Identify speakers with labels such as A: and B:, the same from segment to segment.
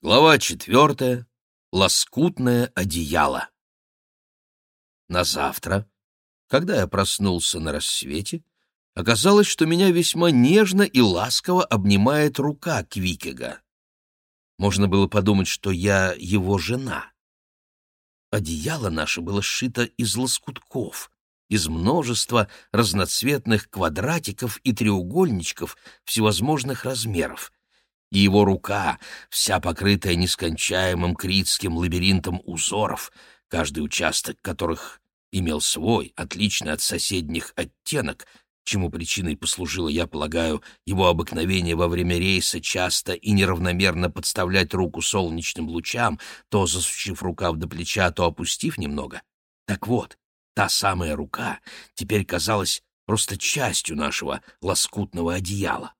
A: Глава четвертая. Лоскутное одеяло. На завтра, когда я проснулся на рассвете, оказалось, что меня весьма нежно и ласково обнимает рука Квикега. Можно было подумать, что я его жена. Одеяло наше было сшито из лоскутков, из множества разноцветных квадратиков и треугольничков всевозможных размеров — и его рука, вся покрытая нескончаемым критским лабиринтом узоров, каждый участок которых имел свой, отличный от соседних оттенок, чему причиной послужило, я полагаю, его обыкновение во время рейса часто и неравномерно подставлять руку солнечным лучам, то засучив рукав до плеча, то опустив немного. Так вот, та самая рука теперь казалась просто частью нашего лоскутного одеяла.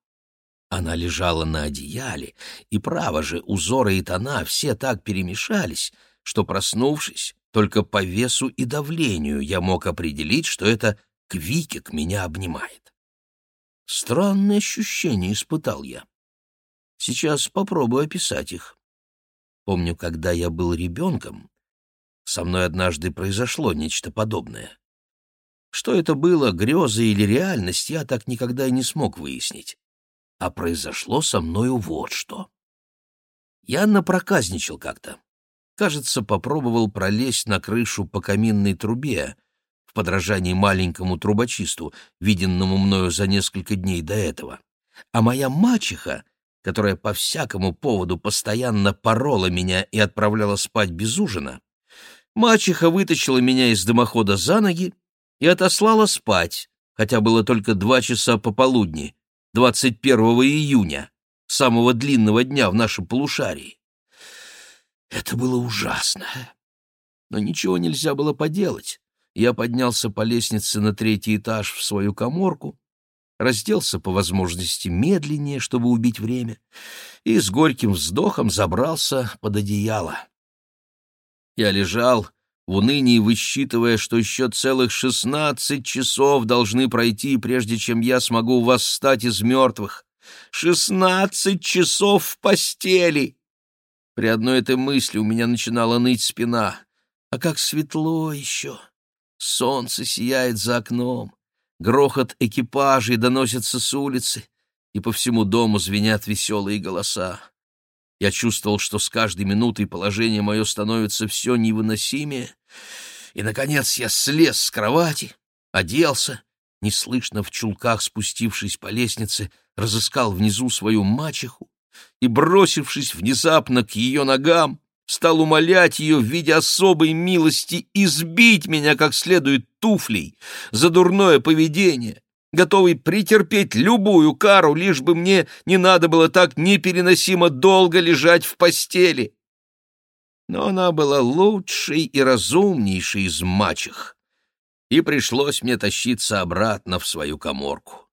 A: Она лежала на одеяле, и, право же, узоры и тона все так перемешались, что, проснувшись, только по весу и давлению я мог определить, что это Квикик меня обнимает. Странное ощущение испытал я. Сейчас попробую описать их. Помню, когда я был ребенком, со мной однажды произошло нечто подобное. Что это было, греза или реальность, я так никогда и не смог выяснить а произошло со мною вот что. Я напроказничал как-то. Кажется, попробовал пролезть на крышу по каминной трубе, в подражании маленькому трубочисту, виденному мною за несколько дней до этого. А моя мачеха, которая по всякому поводу постоянно порола меня и отправляла спать без ужина, мачеха вытащила меня из дымохода за ноги и отослала спать, хотя было только два часа пополудни, 21 июня, самого длинного дня в нашем полушарии. Это было ужасно. Но ничего нельзя было поделать. Я поднялся по лестнице на третий этаж в свою коморку, разделся по возможности медленнее, чтобы убить время, и с горьким вздохом забрался под одеяло. Я лежал, в унынии высчитывая, что еще целых шестнадцать часов должны пройти, прежде чем я смогу восстать из мертвых. Шестнадцать часов в постели! При одной этой мысли у меня начинала ныть спина. А как светло еще! Солнце сияет за окном, грохот экипажей доносится с улицы, и по всему дому звенят веселые голоса. Я чувствовал, что с каждой минутой положение мое становится все невыносимее, и, наконец, я слез с кровати, оделся, неслышно в чулках спустившись по лестнице, разыскал внизу свою мачеху и, бросившись внезапно к ее ногам, стал умолять ее в виде особой милости избить меня как следует туфлей за дурное поведение, готовый претерпеть любую кару, лишь бы мне не надо было так непереносимо долго лежать в постели. Но она была лучшей и разумнейшей из мачех, и пришлось мне тащиться обратно в свою коморку.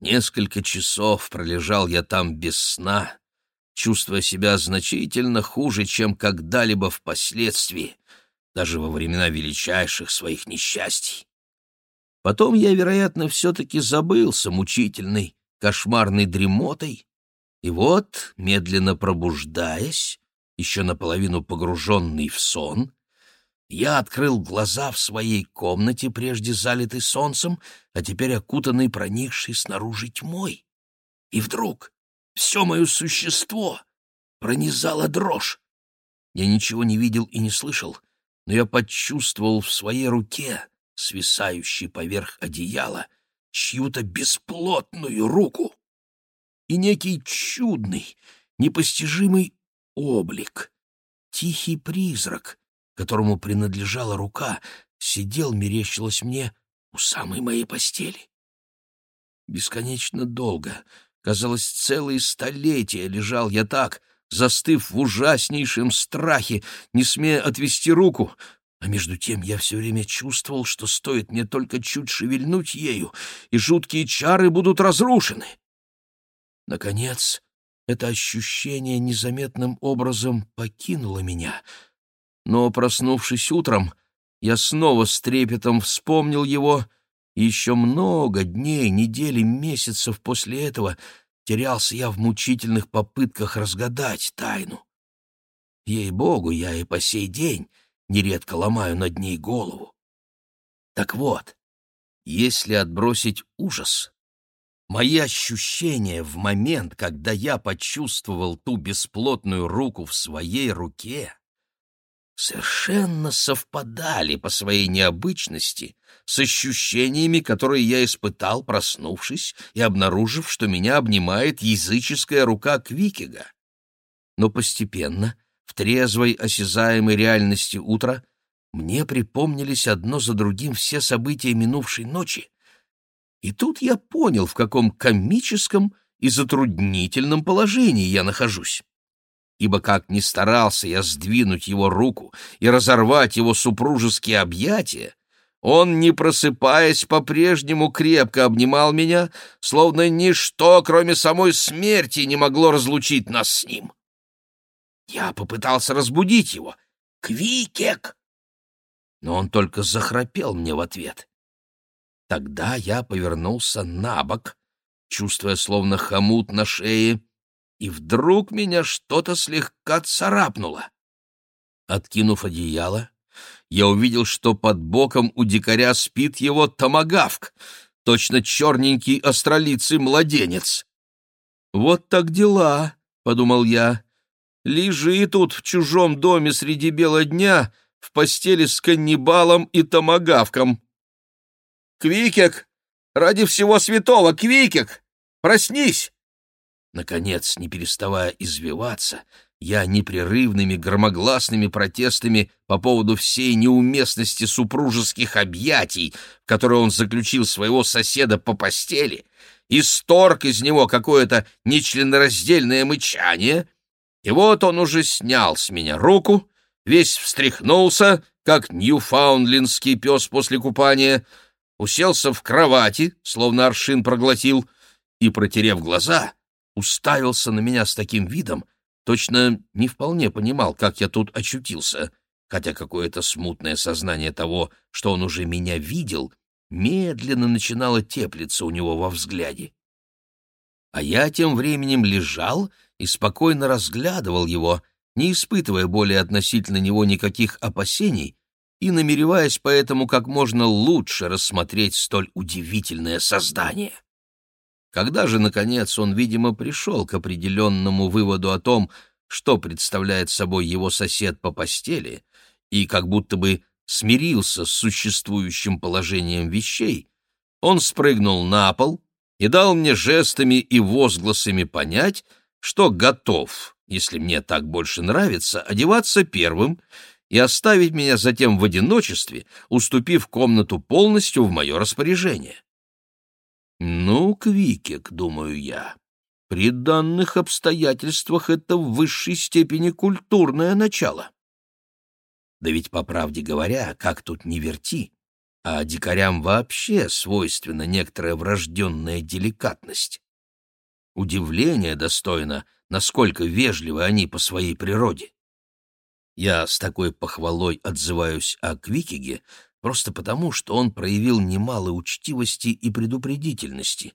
A: Несколько часов пролежал я там без сна, чувствуя себя значительно хуже, чем когда-либо впоследствии, даже во времена величайших своих несчастий. Потом я, вероятно, все-таки забылся мучительной, кошмарной дремотой, и вот, медленно пробуждаясь, еще наполовину погруженный в сон, я открыл глаза в своей комнате, прежде залитой солнцем, а теперь окутанной проникшей снаружи тьмой. И вдруг все мое существо пронизало дрожь. Я ничего не видел и не слышал, но я почувствовал в своей руке свисающей поверх одеяла, чью-то бесплотную руку. И некий чудный, непостижимый облик, тихий призрак, которому принадлежала рука, сидел, мерещилось мне, у самой моей постели. Бесконечно долго, казалось, целые столетия лежал я так, застыв в ужаснейшем страхе, не смея отвести руку, а между тем я все время чувствовал, что стоит мне только чуть шевельнуть ею, и жуткие чары будут разрушены. Наконец, это ощущение незаметным образом покинуло меня, но, проснувшись утром, я снова с трепетом вспомнил его, и еще много дней, недель месяцев после этого терялся я в мучительных попытках разгадать тайну. Ей-богу, я и по сей день нередко ломаю над ней голову. Так вот, если отбросить ужас, мои ощущения в момент, когда я почувствовал ту бесплотную руку в своей руке, совершенно совпадали по своей необычности с ощущениями, которые я испытал, проснувшись и обнаружив, что меня обнимает языческая рука Квикига. Но постепенно, в трезвой осязаемой реальности утра, мне припомнились одно за другим все события минувшей ночи, и тут я понял, в каком комическом и затруднительном положении я нахожусь ибо как ни старался я сдвинуть его руку и разорвать его супружеские объятия, он, не просыпаясь, по-прежнему крепко обнимал меня, словно ничто, кроме самой смерти, не могло разлучить нас с ним. Я попытался разбудить его. «Квикек!» Но он только захрапел мне в ответ. Тогда я повернулся на бок, чувствуя словно хомут на шее, и вдруг меня что-то слегка царапнуло. Откинув одеяло, я увидел, что под боком у дикаря спит его томагавк, точно черненький астролицый младенец. «Вот так дела», — подумал я. «Лежи тут в чужом доме среди бела дня в постели с каннибалом и томагавком». «Квикек! Ради всего святого, Квикек! Проснись!» Наконец, не переставая извиваться, я непрерывными громогласными протестами по поводу всей неуместности супружеских объятий, в которые он заключил своего соседа по постели, исторг из него какое-то нечленораздельное мычание, и вот он уже снял с меня руку, весь встряхнулся, как ньюфаундлендский пес после купания, уселся в кровати, словно аршин проглотил, и, протерев глаза, уставился на меня с таким видом, точно не вполне понимал, как я тут очутился, хотя какое-то смутное сознание того, что он уже меня видел, медленно начинало теплиться у него во взгляде. А я тем временем лежал и спокойно разглядывал его, не испытывая более относительно него никаких опасений и намереваясь поэтому как можно лучше рассмотреть столь удивительное создание. Когда же, наконец, он, видимо, пришел к определенному выводу о том, что представляет собой его сосед по постели, и как будто бы смирился с существующим положением вещей, он спрыгнул на пол и дал мне жестами и возгласами понять, что готов, если мне так больше нравится, одеваться первым и оставить меня затем в одиночестве, уступив комнату полностью в мое распоряжение. Ну, Квикек, думаю я, при данных обстоятельствах это в высшей степени культурное начало. Да ведь, по правде говоря, как тут не верти, а дикарям вообще свойственна некоторая врожденная деликатность. Удивление достойно, насколько вежливы они по своей природе. Я с такой похвалой отзываюсь о Квикиге, просто потому, что он проявил немало учтивости и предупредительности,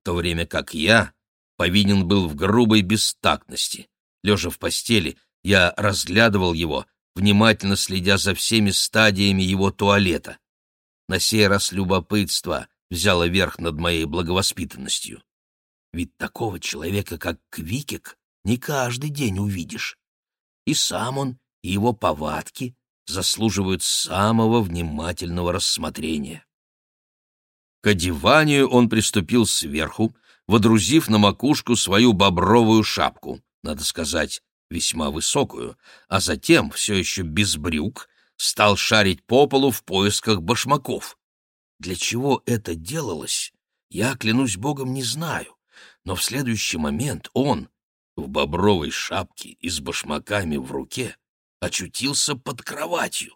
A: в то время как я повинен был в грубой бестактности. Лежа в постели, я разглядывал его, внимательно следя за всеми стадиями его туалета. На сей раз любопытство взяло верх над моей благовоспитанностью. Ведь такого человека, как Квикик, не каждый день увидишь. И сам он, и его повадки, заслуживают самого внимательного рассмотрения. К одеванию он приступил сверху, водрузив на макушку свою бобровую шапку, надо сказать, весьма высокую, а затем, все еще без брюк, стал шарить по полу в поисках башмаков. Для чего это делалось, я, клянусь богом, не знаю, но в следующий момент он, в бобровой шапке и с башмаками в руке, очутился под кроватью,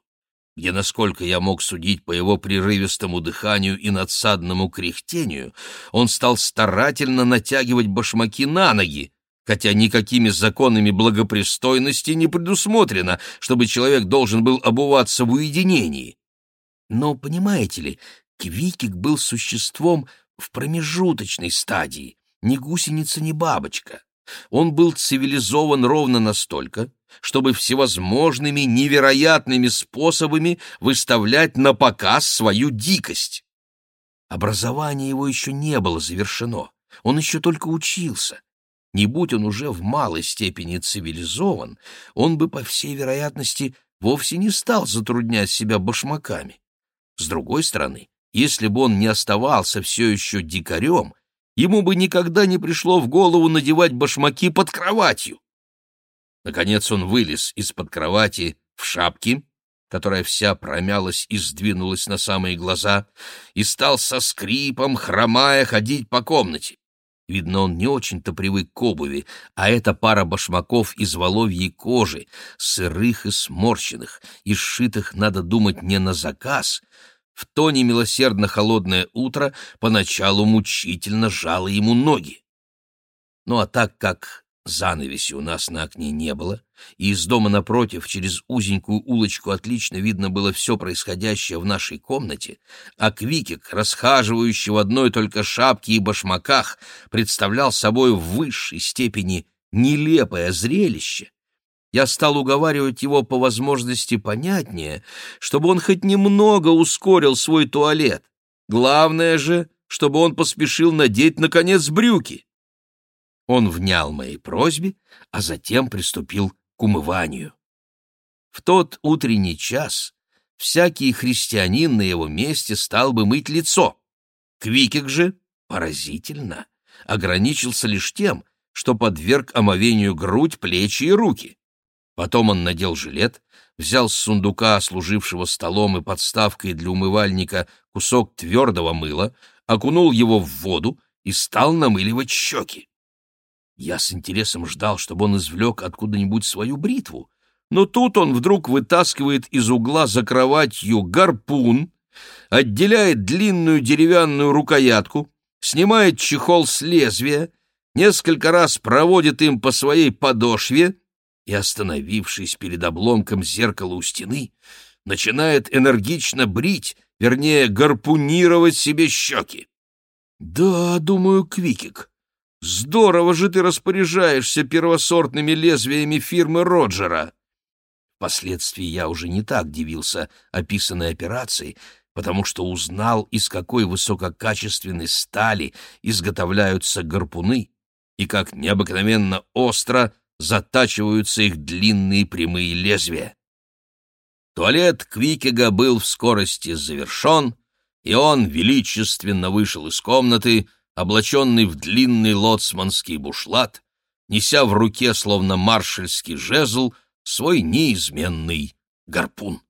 A: где, насколько я мог судить по его прерывистому дыханию и надсадному кряхтению, он стал старательно натягивать башмаки на ноги, хотя никакими законами благопристойности не предусмотрено, чтобы человек должен был обуваться в уединении. Но, понимаете ли, Квикик был существом в промежуточной стадии, ни гусеница, ни бабочка. Он был цивилизован ровно настолько, чтобы всевозможными невероятными способами выставлять на показ свою дикость. Образование его еще не было завершено, он еще только учился. Не будь он уже в малой степени цивилизован, он бы, по всей вероятности, вовсе не стал затруднять себя башмаками. С другой стороны, если бы он не оставался все еще дикарем, ему бы никогда не пришло в голову надевать башмаки под кроватью. Наконец он вылез из-под кровати в шапке, которая вся промялась и сдвинулась на самые глаза, и стал со скрипом, хромая, ходить по комнате. Видно, он не очень-то привык к обуви, а эта пара башмаков из воловьей кожи, сырых и сморщенных, и сшитых, надо думать, не на заказ, в то немилосердно холодное утро поначалу мучительно жало ему ноги. Ну а так как Занавеси у нас на окне не было, и из дома напротив через узенькую улочку отлично видно было все происходящее в нашей комнате, а Квикик, расхаживающий в одной только шапке и башмаках, представлял собой в высшей степени нелепое зрелище. Я стал уговаривать его по возможности понятнее, чтобы он хоть немного ускорил свой туалет. Главное же, чтобы он поспешил надеть, наконец, брюки. Он внял моей просьбе, а затем приступил к умыванию. В тот утренний час всякий христианин на его месте стал бы мыть лицо. Квикик же, поразительно, ограничился лишь тем, что подверг омовению грудь, плечи и руки. Потом он надел жилет, взял с сундука, служившего столом и подставкой для умывальника, кусок твердого мыла, окунул его в воду и стал намыливать щеки. Я с интересом ждал, чтобы он извлек откуда-нибудь свою бритву, но тут он вдруг вытаскивает из угла за кроватью гарпун, отделяет длинную деревянную рукоятку, снимает чехол с лезвия, несколько раз проводит им по своей подошве и, остановившись перед обломком зеркала у стены, начинает энергично брить, вернее, гарпунировать себе щеки. «Да, думаю, Квикик, Здорово же ты распоряжаешься первосортными лезвиями фирмы Роджера. Впоследствии я уже не так дивился описанной операции, потому что узнал, из какой высококачественной стали изготовляются гарпуны и как необыкновенно остро затачиваются их длинные прямые лезвия. Туалет Квикега был в скорости завершен, и он величественно вышел из комнаты, облаченный в длинный лоцманский бушлат, неся в руке, словно маршальский жезл, свой неизменный гарпун.